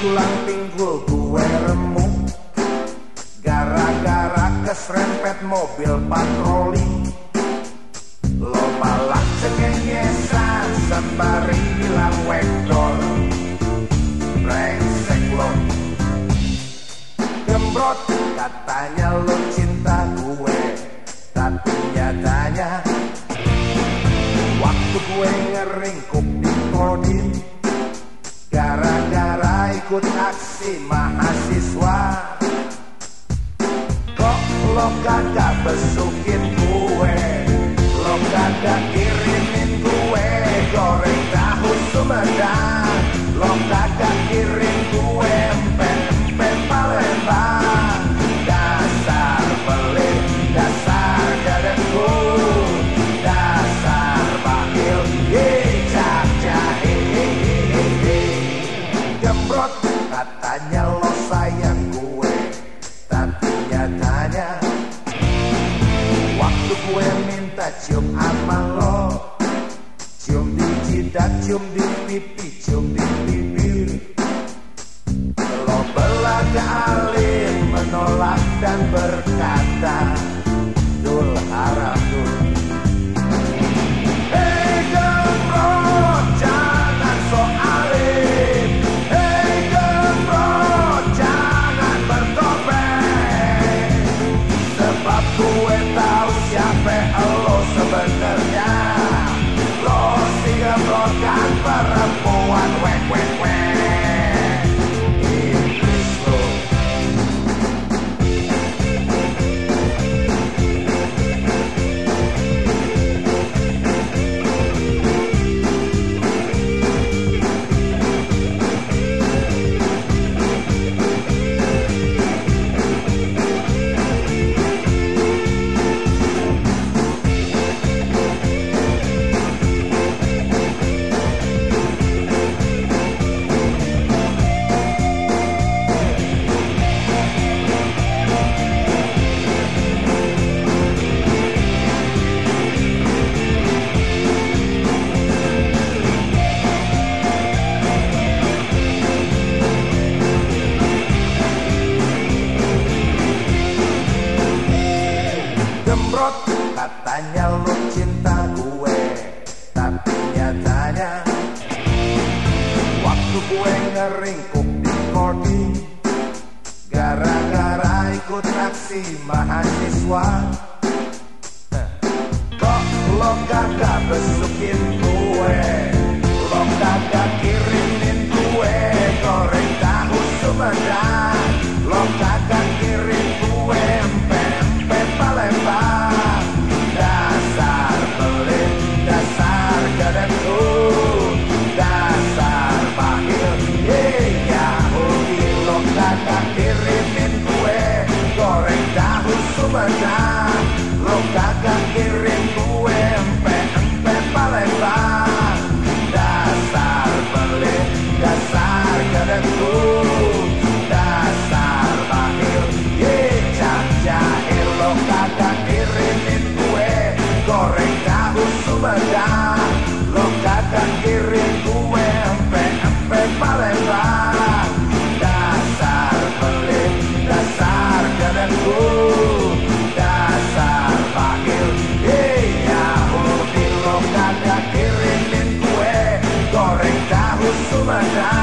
tulang pinggul gue remuk. Gara-gara keserempet mobil patroli. Lo malah cengengesan sembari bilang wektor Brengsek lo. Gembrot katanya lo cinta gue. Tapi nyatanya Waktu gue ngeringkup di kodim aksi mahasiswa. Kok lo kagak besukin gue? Lo kagak katanya lo sayang gue Tapi nyatanya Waktu gue minta cium sama lo Cium di jidat, cium di pipi, cium di bibir. Lo belaga alim menolak dan berkata Dul haram Gembrot katanya lo cinta gue Tapi nyatanya Waktu gue ngeringkup di kodi Gara-gara ikut aksi mahasiswa. Kok lo kagak besukin rendah Lokakan kiri gue empe-empe Palembang Dasar pelit, dasar gedengku Dasar pakil, iya udil Lokakan kirimin kue goreng tahu Sumedang